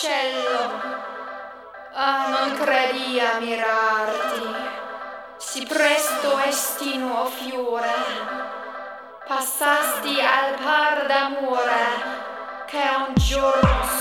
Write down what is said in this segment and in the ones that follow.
vascello. Ah, non credi a mirarti, sì presto esti nuo fiore. Passasti al par d'amore che un giorno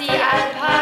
The Alpagen.